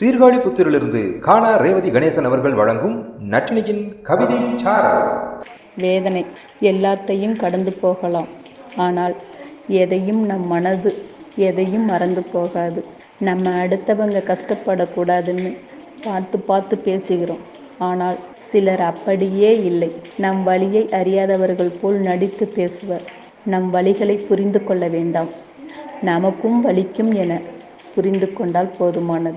சீர்காழிபுத்தூரிலிருந்து காணா ரேவதி கணேசன் அவர்கள் வழங்கும் நட்டினியின் கவிதை சாரல். வேதனை. எல்லாத்தையும் கடந்து போகலாம். ஆனால் எதையும் நம் மனது எதையும் மறந்து போகாது. நம்ம அடுத்தவங்க கஷ்டப்படக்கூடாதுன்னு பார்த்து பார்த்து பேசுகிறோம். ஆனால் சிலர் அப்படியே இல்லை. நம் வழியை அறியாதவர்கள் போல் நடித்து பேசுவர். நம் வழிகளை புரிந்து கொள்ள வேண்டாம். நமக்கும் வலிக்கும் என புரிந்து கொண்டால் போதுமானது.